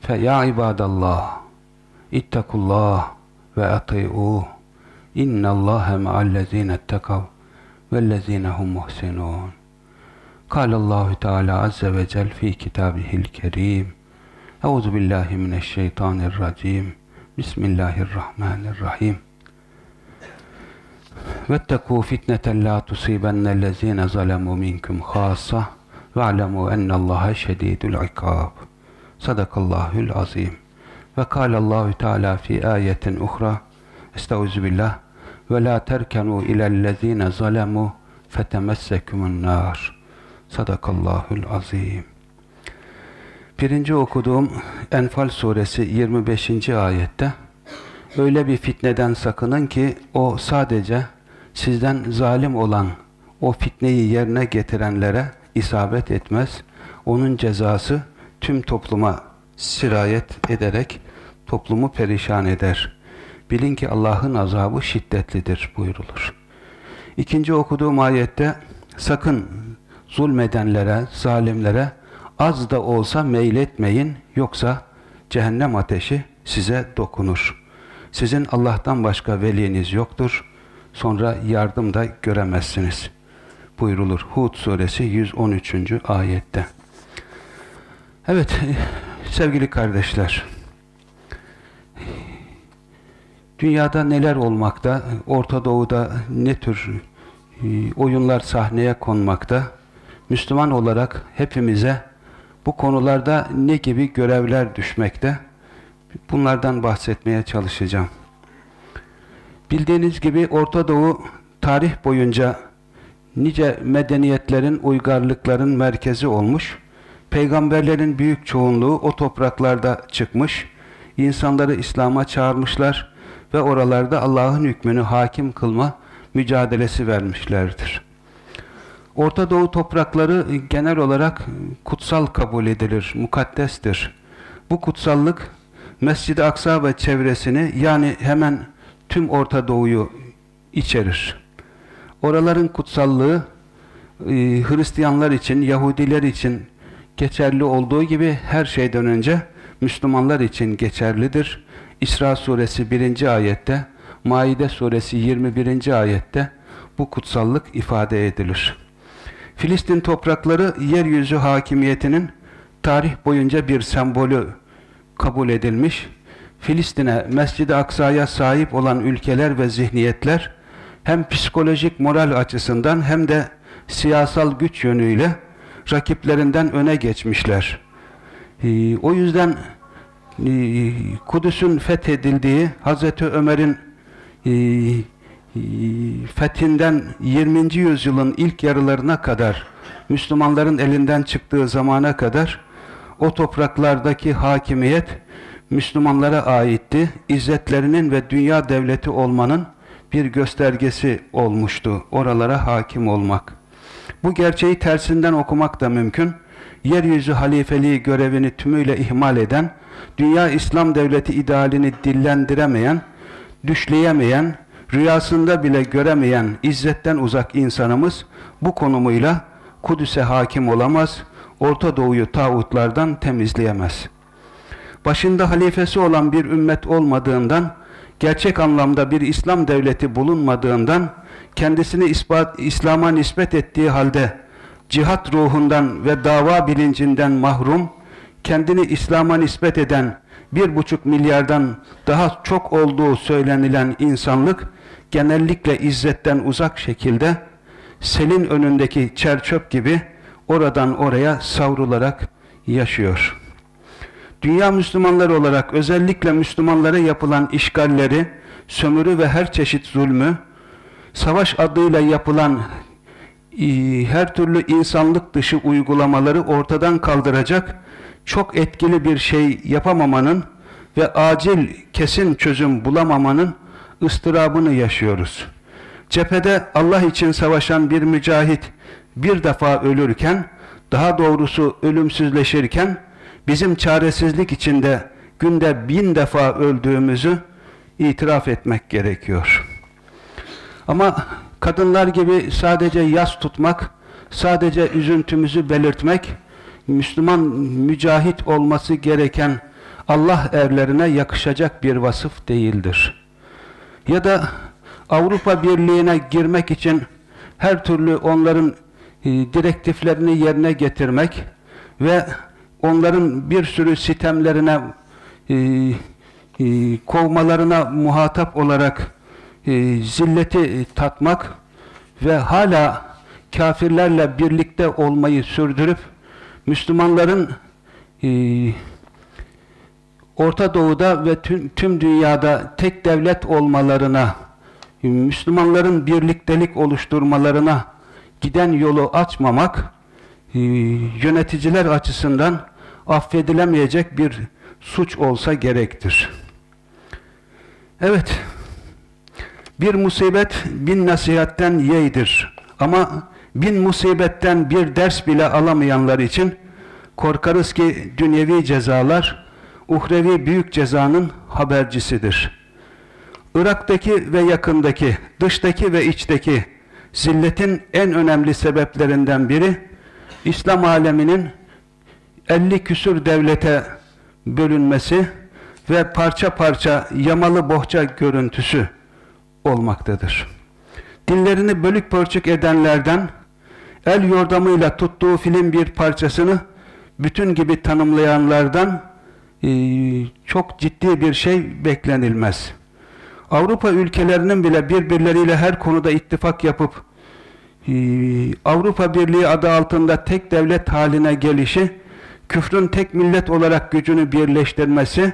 Fe ya ibadallah ittakullah ve ati'u innallâhe me'allezîne ettekav vellezîne hum muhsinûn. Kâlallâhu Teâlâ Azze ve Cel fî kitâbihil kerîm. Euzu billahi mineşşeytanirracim. Bismillahirrahmanirrahim. Vettekû fitneten lâ tusîbennellezîne zalemû minkum khâssa ve alemû ennallâhe şedîdül ikâb. Sadakallahül azim. Ve kâlallahu teâlâ fî âyetin uhra. Estaizu billah. Ve la terkenu ilellezîne zalemû fetemessekumun nâr. Sadakallahül azim. Birinci okuduğum Enfal suresi 25. ayette öyle bir fitneden sakının ki o sadece sizden zalim olan o fitneyi yerine getirenlere isabet etmez. Onun cezası tüm topluma sirayet ederek toplumu perişan eder. Bilin ki Allah'ın azabı şiddetlidir buyurulur. İkinci okuduğum ayette sakın zulmedenlere, zalimlere az da olsa meyletmeyin yoksa cehennem ateşi size dokunur. Sizin Allah'tan başka veliniz yoktur. Sonra yardım da göremezsiniz. Buyrulur. Hud suresi 113. ayette. Evet sevgili kardeşler. Dünyada neler olmakta, Orta Doğu'da ne tür oyunlar sahneye konmakta, Müslüman olarak hepimize bu konularda ne gibi görevler düşmekte? Bunlardan bahsetmeye çalışacağım. Bildiğiniz gibi Orta Doğu tarih boyunca nice medeniyetlerin, uygarlıkların merkezi olmuş. Peygamberlerin büyük çoğunluğu o topraklarda çıkmış. İnsanları İslam'a çağırmışlar ve oralarda Allah'ın hükmünü hakim kılma mücadelesi vermişlerdir. Orta Doğu toprakları genel olarak kutsal kabul edilir, mukaddestir. Bu kutsallık Mescid-i Aksa ve çevresini yani hemen tüm Orta Doğu'yu içerir. Oraların kutsallığı e, Hristiyanlar için, Yahudiler için geçerli olduğu gibi her şeyden önce Müslümanlar için geçerlidir. İsra suresi 1. ayette, Maide suresi 21. ayette bu kutsallık ifade edilir. Filistin toprakları yeryüzü hakimiyetinin tarih boyunca bir sembolü kabul edilmiş. Filistin'e, Mescid-i Aksa'ya sahip olan ülkeler ve zihniyetler hem psikolojik moral açısından hem de siyasal güç yönüyle rakiplerinden öne geçmişler. Ee, o yüzden e, Kudüs'ün fethedildiği Hazreti Ömer'in e, fethinden 20. yüzyılın ilk yarılarına kadar Müslümanların elinden çıktığı zamana kadar o topraklardaki hakimiyet Müslümanlara aitti. İzzetlerinin ve dünya devleti olmanın bir göstergesi olmuştu. Oralara hakim olmak. Bu gerçeği tersinden okumak da mümkün. Yeryüzü halifeliği görevini tümüyle ihmal eden, dünya İslam devleti idealini dillendiremeyen, düşleyemeyen, rüyasında bile göremeyen izzetten uzak insanımız bu konumuyla Kudüs'e hakim olamaz, Orta Doğu'yu tağutlardan temizleyemez. Başında halifesi olan bir ümmet olmadığından, gerçek anlamda bir İslam devleti bulunmadığından, kendisini İslam'a nispet ettiği halde cihat ruhundan ve dava bilincinden mahrum, kendini İslam'a nispet eden bir buçuk milyardan daha çok olduğu söylenilen insanlık, genellikle izzetten uzak şekilde selin önündeki çerçöp gibi oradan oraya savrularak yaşıyor. Dünya Müslümanları olarak özellikle Müslümanlara yapılan işgalleri, sömürü ve her çeşit zulmü, savaş adıyla yapılan her türlü insanlık dışı uygulamaları ortadan kaldıracak çok etkili bir şey yapamamanın ve acil kesin çözüm bulamamanın ıstırabını yaşıyoruz. Cephede Allah için savaşan bir mücahit bir defa ölürken, daha doğrusu ölümsüzleşirken, bizim çaresizlik içinde günde bin defa öldüğümüzü itiraf etmek gerekiyor. Ama kadınlar gibi sadece yas tutmak, sadece üzüntümüzü belirtmek, Müslüman mücahit olması gereken Allah erlerine yakışacak bir vasıf değildir. Ya da Avrupa Birliği'ne girmek için her türlü onların e, direktiflerini yerine getirmek ve onların bir sürü sistemlerine e, e, kovmalarına muhatap olarak e, zilleti tatmak ve hala kafirlerle birlikte olmayı sürdürüp Müslümanların e, Orta Doğu'da ve tüm, tüm dünyada tek devlet olmalarına, Müslümanların birliktelik oluşturmalarına giden yolu açmamak, e, yöneticiler açısından affedilemeyecek bir suç olsa gerektir. Evet, bir musibet bin nasihatten yeğdir. Ama bin musibetten bir ders bile alamayanlar için korkarız ki dünyevi cezalar uhrevi büyük cezanın habercisidir. Irak'taki ve yakındaki, dıştaki ve içteki zilletin en önemli sebeplerinden biri İslam aleminin 50 küsür devlete bölünmesi ve parça parça yamalı bohça görüntüsü olmaktadır. Dillerini bölük pörçük edenlerden el yordamıyla tuttuğu film bir parçasını bütün gibi tanımlayanlardan e, çok ciddi bir şey beklenilmez. Avrupa ülkelerinin bile birbirleriyle her konuda ittifak yapıp e, Avrupa Birliği adı altında tek devlet haline gelişi, küfrün tek millet olarak gücünü birleştirmesi,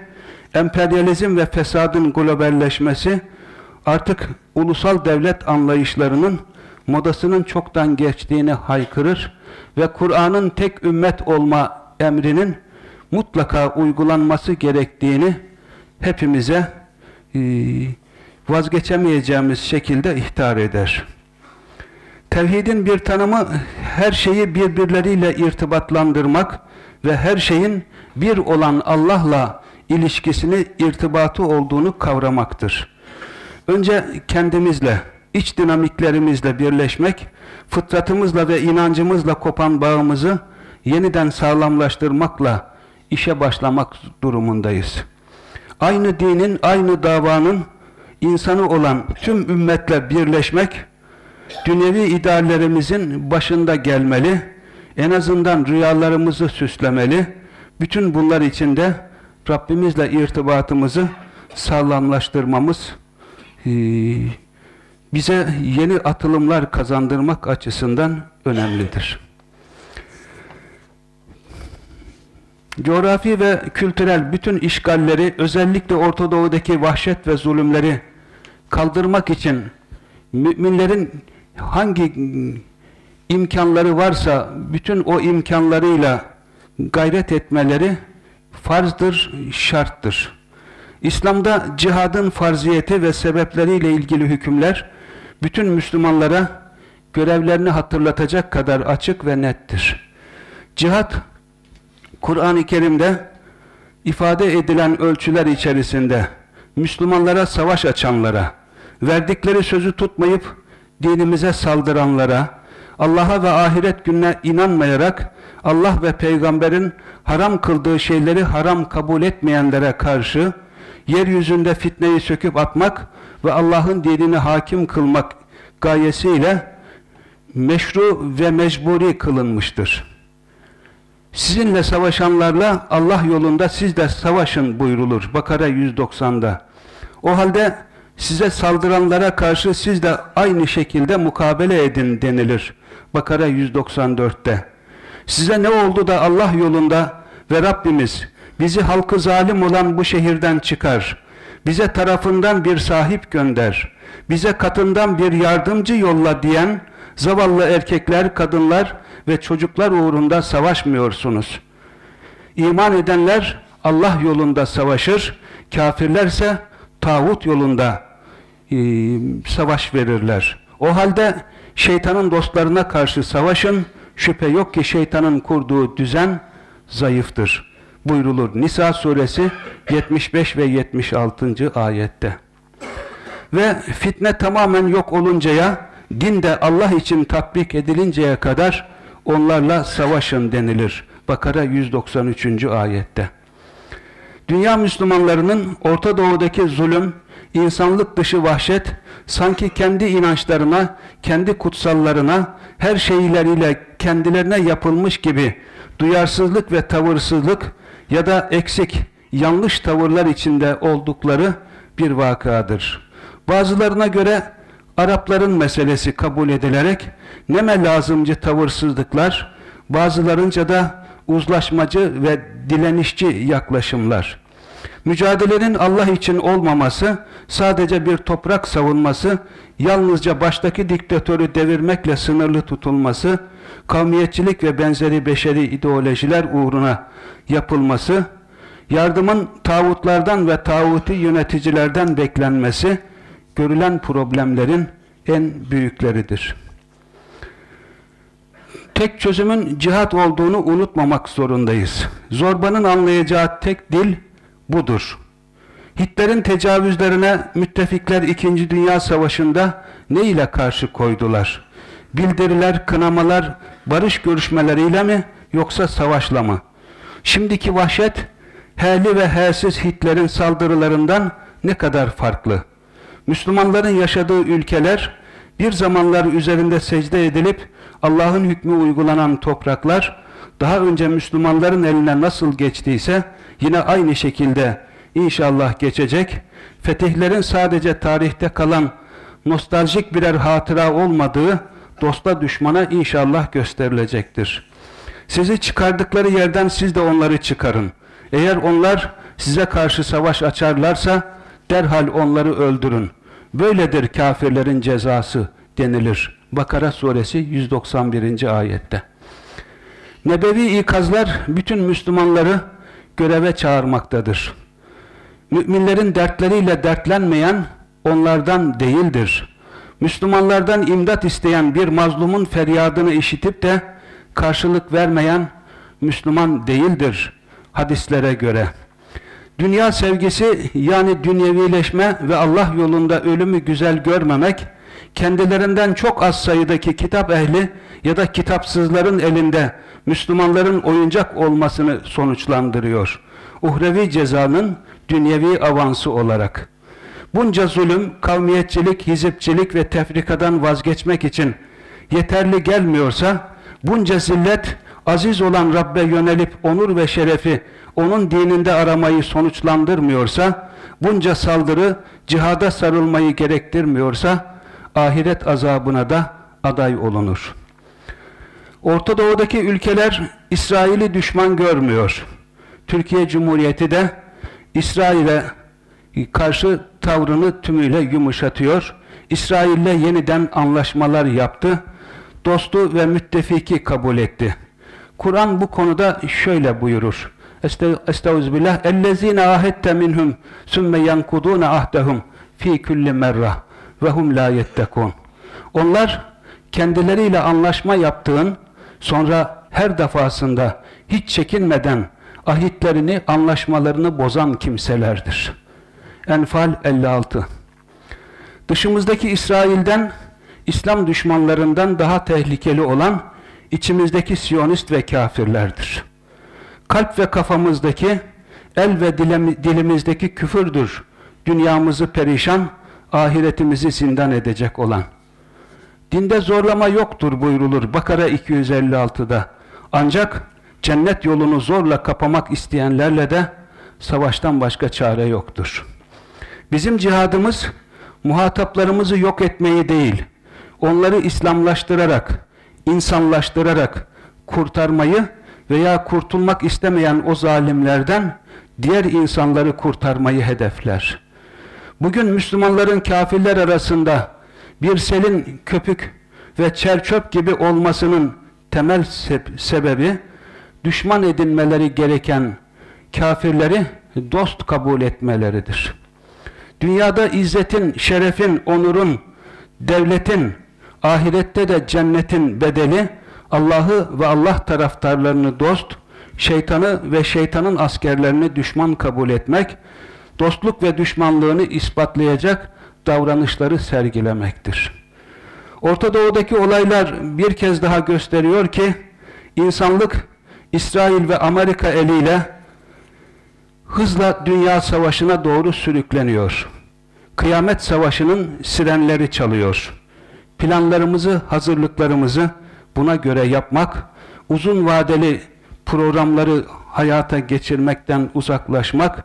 emperyalizm ve fesadın globalleşmesi, artık ulusal devlet anlayışlarının modasının çoktan geçtiğini haykırır ve Kur'an'ın tek ümmet olma emrinin mutlaka uygulanması gerektiğini hepimize e, vazgeçemeyeceğimiz şekilde ihtar eder. Tevhidin bir tanımı her şeyi birbirleriyle irtibatlandırmak ve her şeyin bir olan Allah'la ilişkisini, irtibatı olduğunu kavramaktır. Önce kendimizle, iç dinamiklerimizle birleşmek, fıtratımızla ve inancımızla kopan bağımızı yeniden sağlamlaştırmakla işe başlamak durumundayız. Aynı dinin, aynı davanın insanı olan tüm ümmetle birleşmek, dünyevi ideallerimizin başında gelmeli, en azından rüyalarımızı süslemeli, bütün bunlar içinde Rabbimizle irtibatımızı sağlamlaştırmamız, bize yeni atılımlar kazandırmak açısından önemlidir. Coğrafi ve kültürel bütün işgalleri, özellikle Orta Doğu'daki vahşet ve zulümleri kaldırmak için müminlerin hangi imkanları varsa bütün o imkanlarıyla gayret etmeleri farzdır, şarttır. İslam'da cihadın farziyeti ve sebepleriyle ilgili hükümler bütün Müslümanlara görevlerini hatırlatacak kadar açık ve nettir. Cihad Kur'an-ı Kerim'de ifade edilen ölçüler içerisinde Müslümanlara savaş açanlara, verdikleri sözü tutmayıp dinimize saldıranlara, Allah'a ve ahiret gününe inanmayarak Allah ve peygamberin haram kıldığı şeyleri haram kabul etmeyenlere karşı yeryüzünde fitneyi söküp atmak ve Allah'ın dinini hakim kılmak gayesiyle meşru ve mecburi kılınmıştır. Sizinle savaşanlarla Allah yolunda siz de savaşın buyrulur. Bakara 190'da. O halde size saldıranlara karşı siz de aynı şekilde mukabele edin denilir. Bakara 194'te. Size ne oldu da Allah yolunda ve Rabbimiz bizi halkı zalim olan bu şehirden çıkar. Bize tarafından bir sahip gönder. Bize katından bir yardımcı yolla diyen zavallı erkekler, kadınlar ve çocuklar uğrunda savaşmıyorsunuz. İman edenler Allah yolunda savaşır, kafirlerse tağut yolunda e, savaş verirler. O halde şeytanın dostlarına karşı savaşın, şüphe yok ki şeytanın kurduğu düzen zayıftır. Buyrulur Nisa suresi 75 ve 76. ayette. Ve fitne tamamen yok oluncaya, din de Allah için tatbik edilinceye kadar onlarla savaşın denilir. Bakara 193. ayette. Dünya Müslümanlarının Orta Doğu'daki zulüm, insanlık dışı vahşet, sanki kendi inançlarına, kendi kutsallarına, her şeyleriyle kendilerine yapılmış gibi duyarsızlık ve tavırsızlık ya da eksik, yanlış tavırlar içinde oldukları bir vakadır. Bazılarına göre Arapların meselesi kabul edilerek neme lazımcı tavırsızlıklar, bazılarınca da uzlaşmacı ve dilenişçi yaklaşımlar. Mücadelenin Allah için olmaması, sadece bir toprak savunması, yalnızca baştaki diktatörü devirmekle sınırlı tutulması, kavmiyetçilik ve benzeri beşeri ideolojiler uğruna yapılması, yardımın tağutlardan ve tağuti yöneticilerden beklenmesi, görülen problemlerin en büyükleridir. Tek çözümün cihat olduğunu unutmamak zorundayız. Zorbanın anlayacağı tek dil budur. Hitler'in tecavüzlerine müttefikler 2. Dünya Savaşı'nda ne ile karşı koydular? Bildiriler, kınamalar, barış görüşmeleriyle mi yoksa savaşla mı? Şimdiki vahşet, heli ve helsiz Hitler'in saldırılarından ne kadar farklı? Müslümanların yaşadığı ülkeler, bir zamanlar üzerinde secde edilip Allah'ın hükmü uygulanan topraklar, daha önce Müslümanların eline nasıl geçtiyse yine aynı şekilde inşallah geçecek. Fetihlerin sadece tarihte kalan nostaljik birer hatıra olmadığı dosta düşmana inşallah gösterilecektir. Sizi çıkardıkları yerden siz de onları çıkarın. Eğer onlar size karşı savaş açarlarsa derhal onları öldürün. Böyledir kafirlerin cezası denilir. Bakara suresi 191. ayette. Nebevi ikazlar bütün Müslümanları göreve çağırmaktadır. Müminlerin dertleriyle dertlenmeyen onlardan değildir. Müslümanlardan imdat isteyen bir mazlumun feryadını işitip de karşılık vermeyen Müslüman değildir hadislere göre. Dünya sevgisi yani dünyevileşme ve Allah yolunda ölümü güzel görmemek, kendilerinden çok az sayıdaki kitap ehli ya da kitapsızların elinde Müslümanların oyuncak olmasını sonuçlandırıyor. Uhrevi cezanın dünyevi avansı olarak. Bunca zulüm, kavmiyetçilik, hizipçilik ve tefrikadan vazgeçmek için yeterli gelmiyorsa, bunca zillet, aziz olan Rabbe yönelip onur ve şerefi onun dininde aramayı sonuçlandırmıyorsa, bunca saldırı cihada sarılmayı gerektirmiyorsa, ahiret azabına da aday olunur. Orta Doğu'daki ülkeler İsrail'i düşman görmüyor. Türkiye Cumhuriyeti de İsrail'e karşı tavrını tümüyle yumuşatıyor. İsrail'le yeniden anlaşmalar yaptı. Dostu ve müttefiki kabul etti. Kur'an bu konuda şöyle buyurur. Estağfirullah. Ellezine ahette minhum sümme yankudune ahdehum fi kulli merra ve hum la. Onlar kendileriyle anlaşma yaptığın sonra her defasında hiç çekinmeden ahitlerini, anlaşmalarını bozan kimselerdir. Enfal 56 Dışımızdaki İsrail'den, İslam düşmanlarından daha tehlikeli olan içimizdeki Siyonist ve kafirlerdir. Kalp ve kafamızdaki, el ve dilimizdeki küfürdür. Dünyamızı perişan, ahiretimizi zindan edecek olan. Dinde zorlama yoktur buyrulur Bakara 256'da. Ancak cennet yolunu zorla kapamak isteyenlerle de savaştan başka çare yoktur. Bizim cihadımız muhataplarımızı yok etmeyi değil, onları İslamlaştırarak, insanlaştırarak kurtarmayı veya kurtulmak istemeyen o zalimlerden diğer insanları kurtarmayı hedefler. Bugün Müslümanların kafirler arasında bir selin köpük ve çerçöp gibi olmasının temel sebebi düşman edinmeleri gereken kafirleri dost kabul etmeleridir. Dünyada izzetin, şerefin, onurun, devletin, ahirette de cennetin bedeli Allah'ı ve Allah taraftarlarını dost, şeytanı ve şeytanın askerlerini düşman kabul etmek, dostluk ve düşmanlığını ispatlayacak davranışları sergilemektir. Orta Doğu'daki olaylar bir kez daha gösteriyor ki, insanlık İsrail ve Amerika eliyle hızla dünya savaşına doğru sürükleniyor. Kıyamet savaşının sirenleri çalıyor. Planlarımızı, hazırlıklarımızı buna göre yapmak, uzun vadeli programları hayata geçirmekten uzaklaşmak,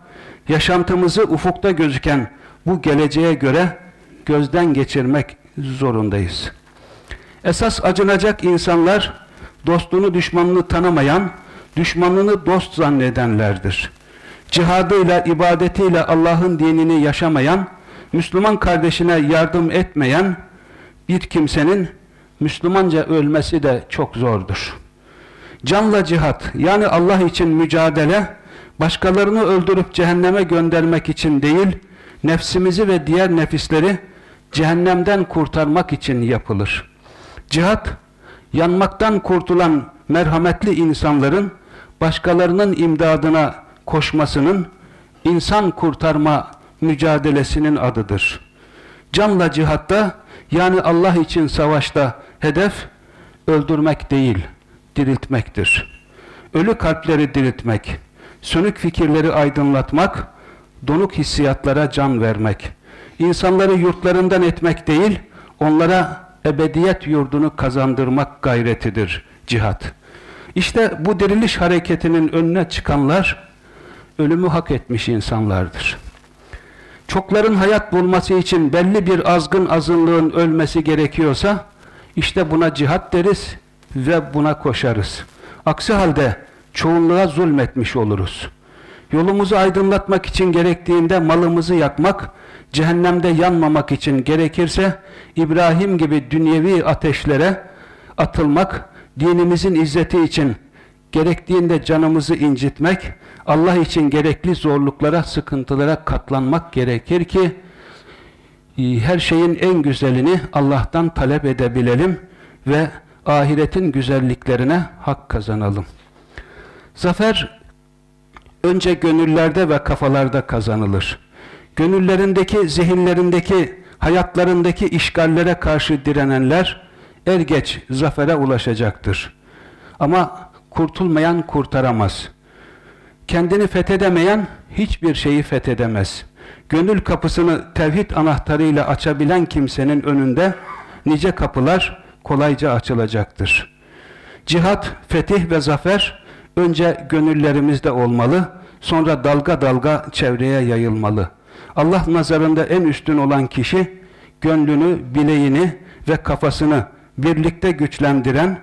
yaşantımızı ufukta gözüken bu geleceğe göre gözden geçirmek zorundayız. Esas acınacak insanlar dostluğunu düşmanını tanımayan, düşmanını dost zannedenlerdir. Cihadıyla, ibadetiyle Allah'ın dinini yaşamayan, Müslüman kardeşine yardım etmeyen bir kimsenin Müslümanca ölmesi de çok zordur. Canla cihat, yani Allah için mücadele, başkalarını öldürüp cehenneme göndermek için değil, nefsimizi ve diğer nefisleri cehennemden kurtarmak için yapılır. Cihat, yanmaktan kurtulan merhametli insanların başkalarının imdadına koşmasının insan kurtarma mücadelesinin adıdır. Canla cihatta yani Allah için savaşta hedef öldürmek değil, diriltmektir. Ölü kalpleri diriltmek, sönük fikirleri aydınlatmak, donuk hissiyatlara can vermek. İnsanları yurtlarından etmek değil, onlara ebediyet yurdunu kazandırmak gayretidir cihat. İşte bu diriliş hareketinin önüne çıkanlar ölümü hak etmiş insanlardır. Çokların hayat bulması için belli bir azgın azınlığın ölmesi gerekiyorsa işte buna cihat deriz ve buna koşarız. Aksi halde çoğunluğa zulmetmiş oluruz. Yolumuzu aydınlatmak için gerektiğinde malımızı yakmak, cehennemde yanmamak için gerekirse İbrahim gibi dünyevi ateşlere atılmak, dinimizin izzeti için gerektiğinde canımızı incitmek, Allah için gerekli zorluklara, sıkıntılara katlanmak gerekir ki e, her şeyin en güzelini Allah'tan talep edebilelim ve ahiretin güzelliklerine hak kazanalım. Zafer önce gönüllerde ve kafalarda kazanılır. Gönüllerindeki, zihinlerindeki, hayatlarındaki işgallere karşı direnenler er geç zafere ulaşacaktır. Ama kurtulmayan kurtaramaz. Kendini fethedemeyen hiçbir şeyi fethedemez. Gönül kapısını tevhid anahtarıyla açabilen kimsenin önünde nice kapılar kolayca açılacaktır. Cihat, fetih ve zafer önce gönüllerimizde olmalı, sonra dalga dalga çevreye yayılmalı. Allah nazarında en üstün olan kişi, gönlünü, bileğini ve kafasını birlikte güçlendiren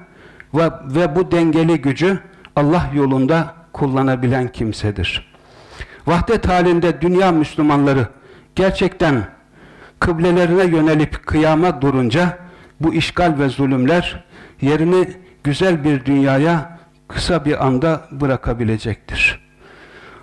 ve, ve bu dengeli gücü Allah yolunda kullanabilen kimsedir. Vahdet halinde dünya Müslümanları gerçekten kıblelerine yönelip kıyama durunca bu işgal ve zulümler yerini güzel bir dünyaya kısa bir anda bırakabilecektir.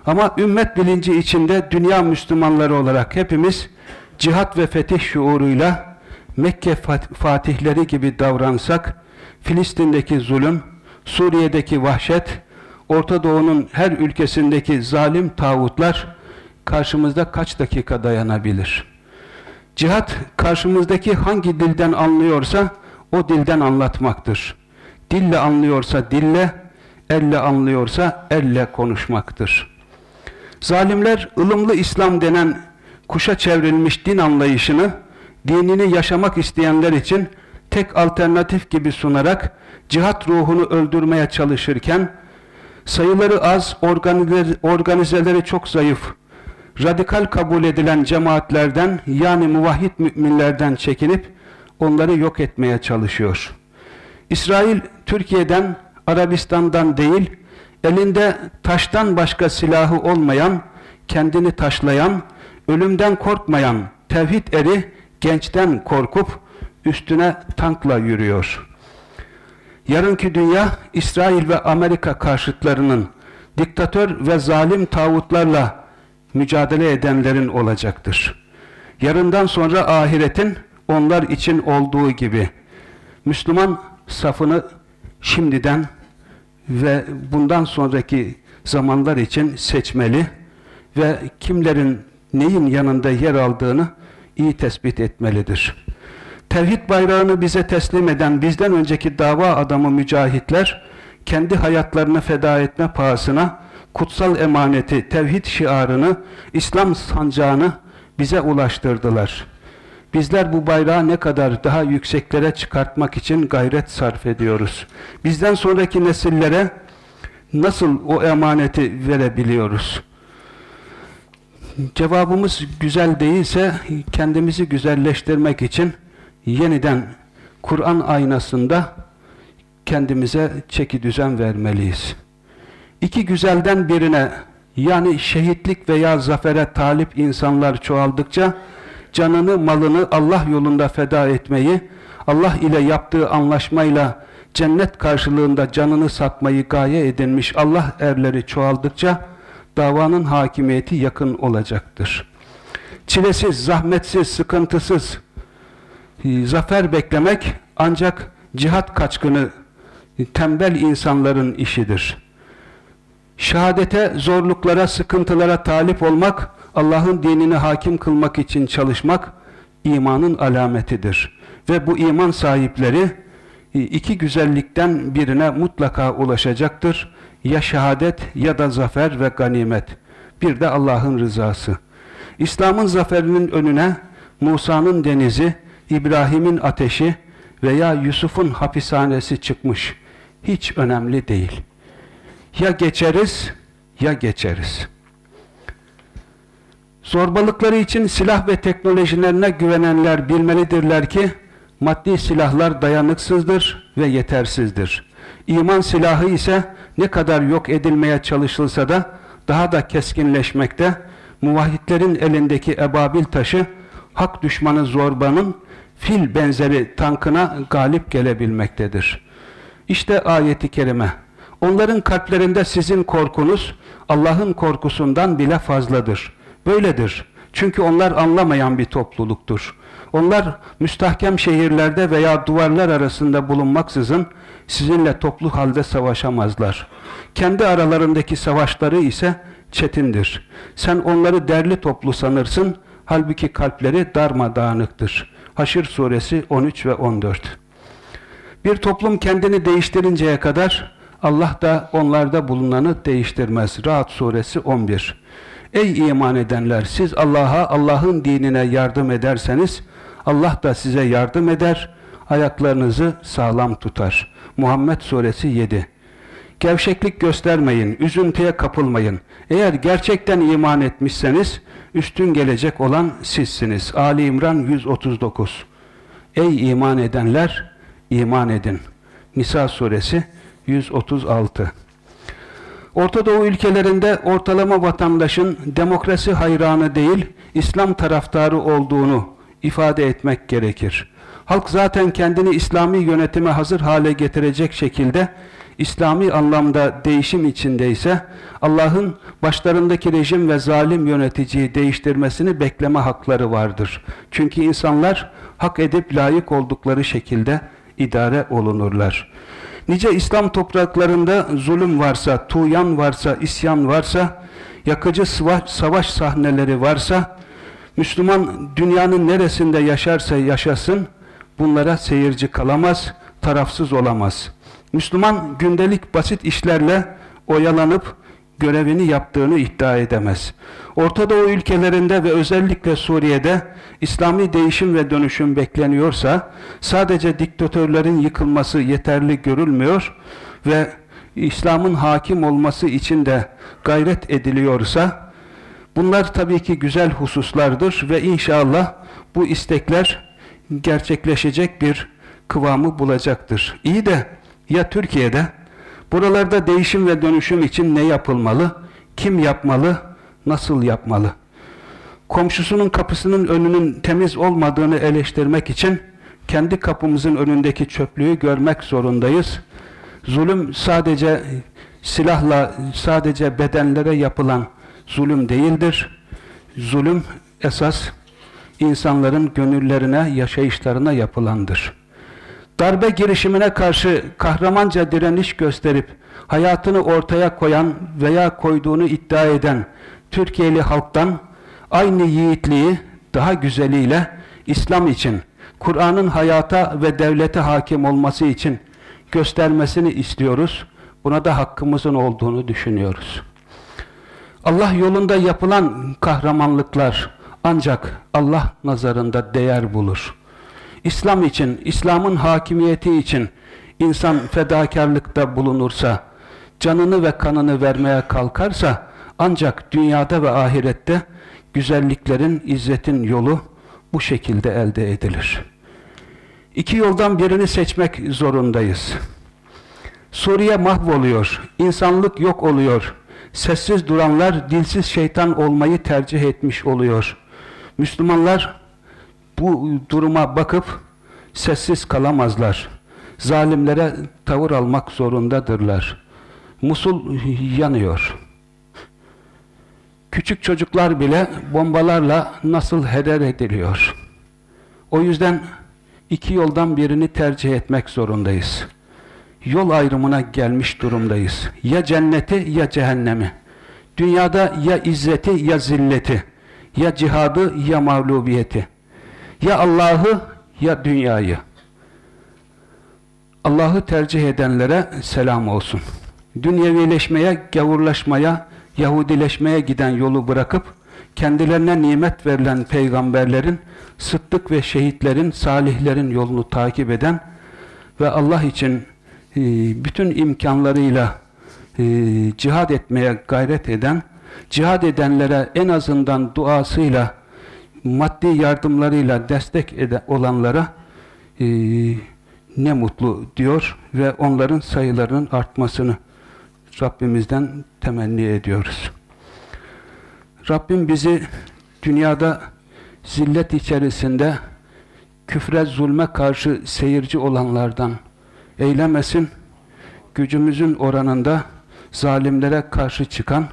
Ama ümmet bilinci içinde dünya Müslümanları olarak hepimiz cihat ve fetih şuuruyla Mekke fatihleri gibi davransak Filistin'deki zulüm, Suriye'deki vahşet, Orta Doğu'nun her ülkesindeki zalim tağutlar karşımızda kaç dakika dayanabilir? Cihat karşımızdaki hangi dilden anlıyorsa o dilden anlatmaktır. Dille anlıyorsa dille, elle anlıyorsa elle konuşmaktır. Zalimler ılımlı İslam denen kuşa çevrilmiş din anlayışını dinini yaşamak isteyenler için tek alternatif gibi sunarak cihat ruhunu öldürmeye çalışırken sayıları az, organizeleri çok zayıf, radikal kabul edilen cemaatlerden yani muvahhid müminlerden çekinip onları yok etmeye çalışıyor. İsrail Türkiye'den, Arabistan'dan değil, elinde taştan başka silahı olmayan, kendini taşlayan, ölümden korkmayan tevhid eri gençten korkup üstüne tankla yürüyor. Yarınki dünya İsrail ve Amerika karşıtlarının diktatör ve zalim tağutlarla mücadele edenlerin olacaktır. Yarından sonra ahiretin onlar için olduğu gibi Müslüman safını şimdiden ve bundan sonraki zamanlar için seçmeli ve kimlerin neyin yanında yer aldığını iyi tespit etmelidir. Tevhid bayrağını bize teslim eden bizden önceki dava adamı mücahitler kendi hayatlarını feda etme pahasına kutsal emaneti, tevhid şiarını, İslam sancağını bize ulaştırdılar. Bizler bu bayrağı ne kadar daha yükseklere çıkartmak için gayret sarf ediyoruz. Bizden sonraki nesillere nasıl o emaneti verebiliyoruz? Cevabımız güzel değilse kendimizi güzelleştirmek için yeniden Kur'an aynasında kendimize çeki düzen vermeliyiz. İki güzelden birine yani şehitlik veya zafere talip insanlar çoğaldıkça canını malını Allah yolunda feda etmeyi Allah ile yaptığı anlaşmayla cennet karşılığında canını satmayı gaye edinmiş Allah erleri çoğaldıkça davanın hakimiyeti yakın olacaktır. Çilesiz, zahmetsiz, sıkıntısız e, zafer beklemek ancak cihat kaçkını tembel insanların işidir. Şehadete, zorluklara, sıkıntılara talip olmak, Allah'ın dinini hakim kılmak için çalışmak imanın alametidir. Ve bu iman sahipleri e, iki güzellikten birine mutlaka ulaşacaktır. Ya şehadet ya da zafer ve ganimet. Bir de Allah'ın rızası. İslam'ın zaferinin önüne Musa'nın denizi, İbrahim'in ateşi veya Yusuf'un hapishanesi çıkmış. Hiç önemli değil. Ya geçeriz ya geçeriz. Zorbalıkları için silah ve teknolojilerine güvenenler bilmelidirler ki maddi silahlar dayanıksızdır ve yetersizdir. İman silahı ise ne kadar yok edilmeye çalışılsa da daha da keskinleşmekte, muvahhidlerin elindeki ebabil taşı hak düşmanı zorbanın fil benzeri tankına galip gelebilmektedir. İşte ayeti kerime. Onların kalplerinde sizin korkunuz Allah'ın korkusundan bile fazladır. Böyledir. Çünkü onlar anlamayan bir topluluktur. Onlar müstahkem şehirlerde veya duvarlar arasında bulunmaksızın sizinle toplu halde savaşamazlar. Kendi aralarındaki savaşları ise çetindir. Sen onları derli toplu sanırsın, halbuki kalpleri darmadağınıktır. Haşr suresi 13 ve 14 Bir toplum kendini değiştirinceye kadar Allah da onlarda bulunanı değiştirmez. Rahat suresi 11 Ey iman edenler siz Allah'a Allah'ın dinine yardım ederseniz Allah da size yardım eder ayaklarınızı sağlam tutar. Muhammed suresi 7 Gevşeklik göstermeyin, üzüntüye kapılmayın. Eğer gerçekten iman etmişseniz üstün gelecek olan sizsiniz. Ali İmran 139 Ey iman edenler, iman edin. Nisa suresi 136 Orta Doğu ülkelerinde ortalama vatandaşın demokrasi hayranı değil, İslam taraftarı olduğunu ifade etmek gerekir. Halk zaten kendini İslami yönetime hazır hale getirecek şekilde İslami anlamda değişim içindeyse Allah'ın başlarındaki rejim ve zalim yöneticiyi değiştirmesini bekleme hakları vardır. Çünkü insanlar hak edip layık oldukları şekilde idare olunurlar. Nice İslam topraklarında zulüm varsa, tuğyan varsa, isyan varsa, yakıcı savaş sahneleri varsa, Müslüman dünyanın neresinde yaşarsa yaşasın, bunlara seyirci kalamaz, tarafsız olamaz. Müslüman gündelik basit işlerle oyalanıp görevini yaptığını iddia edemez. Orta Doğu ülkelerinde ve özellikle Suriye'de İslami değişim ve dönüşüm bekleniyorsa sadece diktatörlerin yıkılması yeterli görülmüyor ve İslam'ın hakim olması için de gayret ediliyorsa bunlar tabii ki güzel hususlardır ve inşallah bu istekler gerçekleşecek bir kıvamı bulacaktır. İyi de ya Türkiye'de buralarda değişim ve dönüşüm için ne yapılmalı? Kim yapmalı? Nasıl yapmalı? Komşusunun kapısının önünün temiz olmadığını eleştirmek için kendi kapımızın önündeki çöplüğü görmek zorundayız. Zulüm sadece silahla, sadece bedenlere yapılan zulüm değildir. Zulüm esas insanların gönüllerine, yaşayışlarına yapılandır. Darbe girişimine karşı kahramanca direniş gösterip hayatını ortaya koyan veya koyduğunu iddia eden Türkiye'li halktan aynı yiğitliği daha güzeliyle İslam için, Kur'an'ın hayata ve devlete hakim olması için göstermesini istiyoruz. Buna da hakkımızın olduğunu düşünüyoruz. Allah yolunda yapılan kahramanlıklar ancak Allah nazarında değer bulur. İslam için, İslam'ın hakimiyeti için insan fedakarlıkta bulunursa, canını ve kanını vermeye kalkarsa ancak dünyada ve ahirette güzelliklerin, izzetin yolu bu şekilde elde edilir. İki yoldan birini seçmek zorundayız. Suriye mahvoluyor, insanlık yok oluyor. Sessiz duranlar dilsiz şeytan olmayı tercih etmiş oluyor. Müslümanlar bu duruma bakıp sessiz kalamazlar. Zalimlere tavır almak zorundadırlar. Musul yanıyor. Küçük çocuklar bile bombalarla nasıl heder ediliyor. O yüzden iki yoldan birini tercih etmek zorundayız. Yol ayrımına gelmiş durumdayız. Ya cenneti ya cehennemi. Dünyada ya izzeti ya zilleti. Ya cihadı ya mağlubiyeti. Ya Allah'ı ya dünyayı. Allah'ı tercih edenlere selam olsun. Dünyevileşmeye, gavurlaşmaya, Yahudileşmeye giden yolu bırakıp kendilerine nimet verilen peygamberlerin, sıddık ve şehitlerin, salihlerin yolunu takip eden ve Allah için e, bütün imkanlarıyla e, cihad etmeye gayret eden, cihad edenlere en azından duasıyla, maddi yardımlarıyla destek eden, olanlara e, ne mutlu diyor ve onların sayılarının artmasını Rabbimizden temenni ediyoruz. Rabbim bizi dünyada zillet içerisinde küfre, zulme karşı seyirci olanlardan eylemesin. Gücümüzün oranında zalimlere karşı çıkan,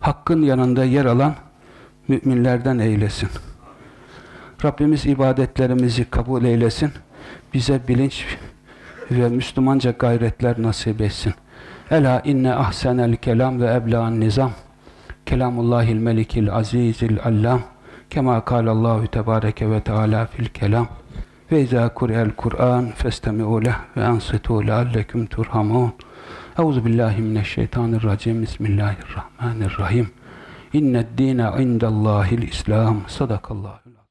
hakkın yanında yer alan müminlerden eylesin. Rabbimiz ibadetlerimizi kabul eylesin. Bize bilinç ve Müslümanca gayretler nasip etsin. Ela inne ahsenel kelam ve ebla'n nizam. Kelamullahil melikil azizil allam. Kema kâlallahu tebâreke ve teâlâ fil kelam. Ve izâ kur'el Kur'an festemi'û leh ve ansitû lealleküm turhamûn. Euzu billahi mineşşeytanirracim. Bismillahirrahmanirrahim. İnned dîne indellâhil İslam. Sadakallahu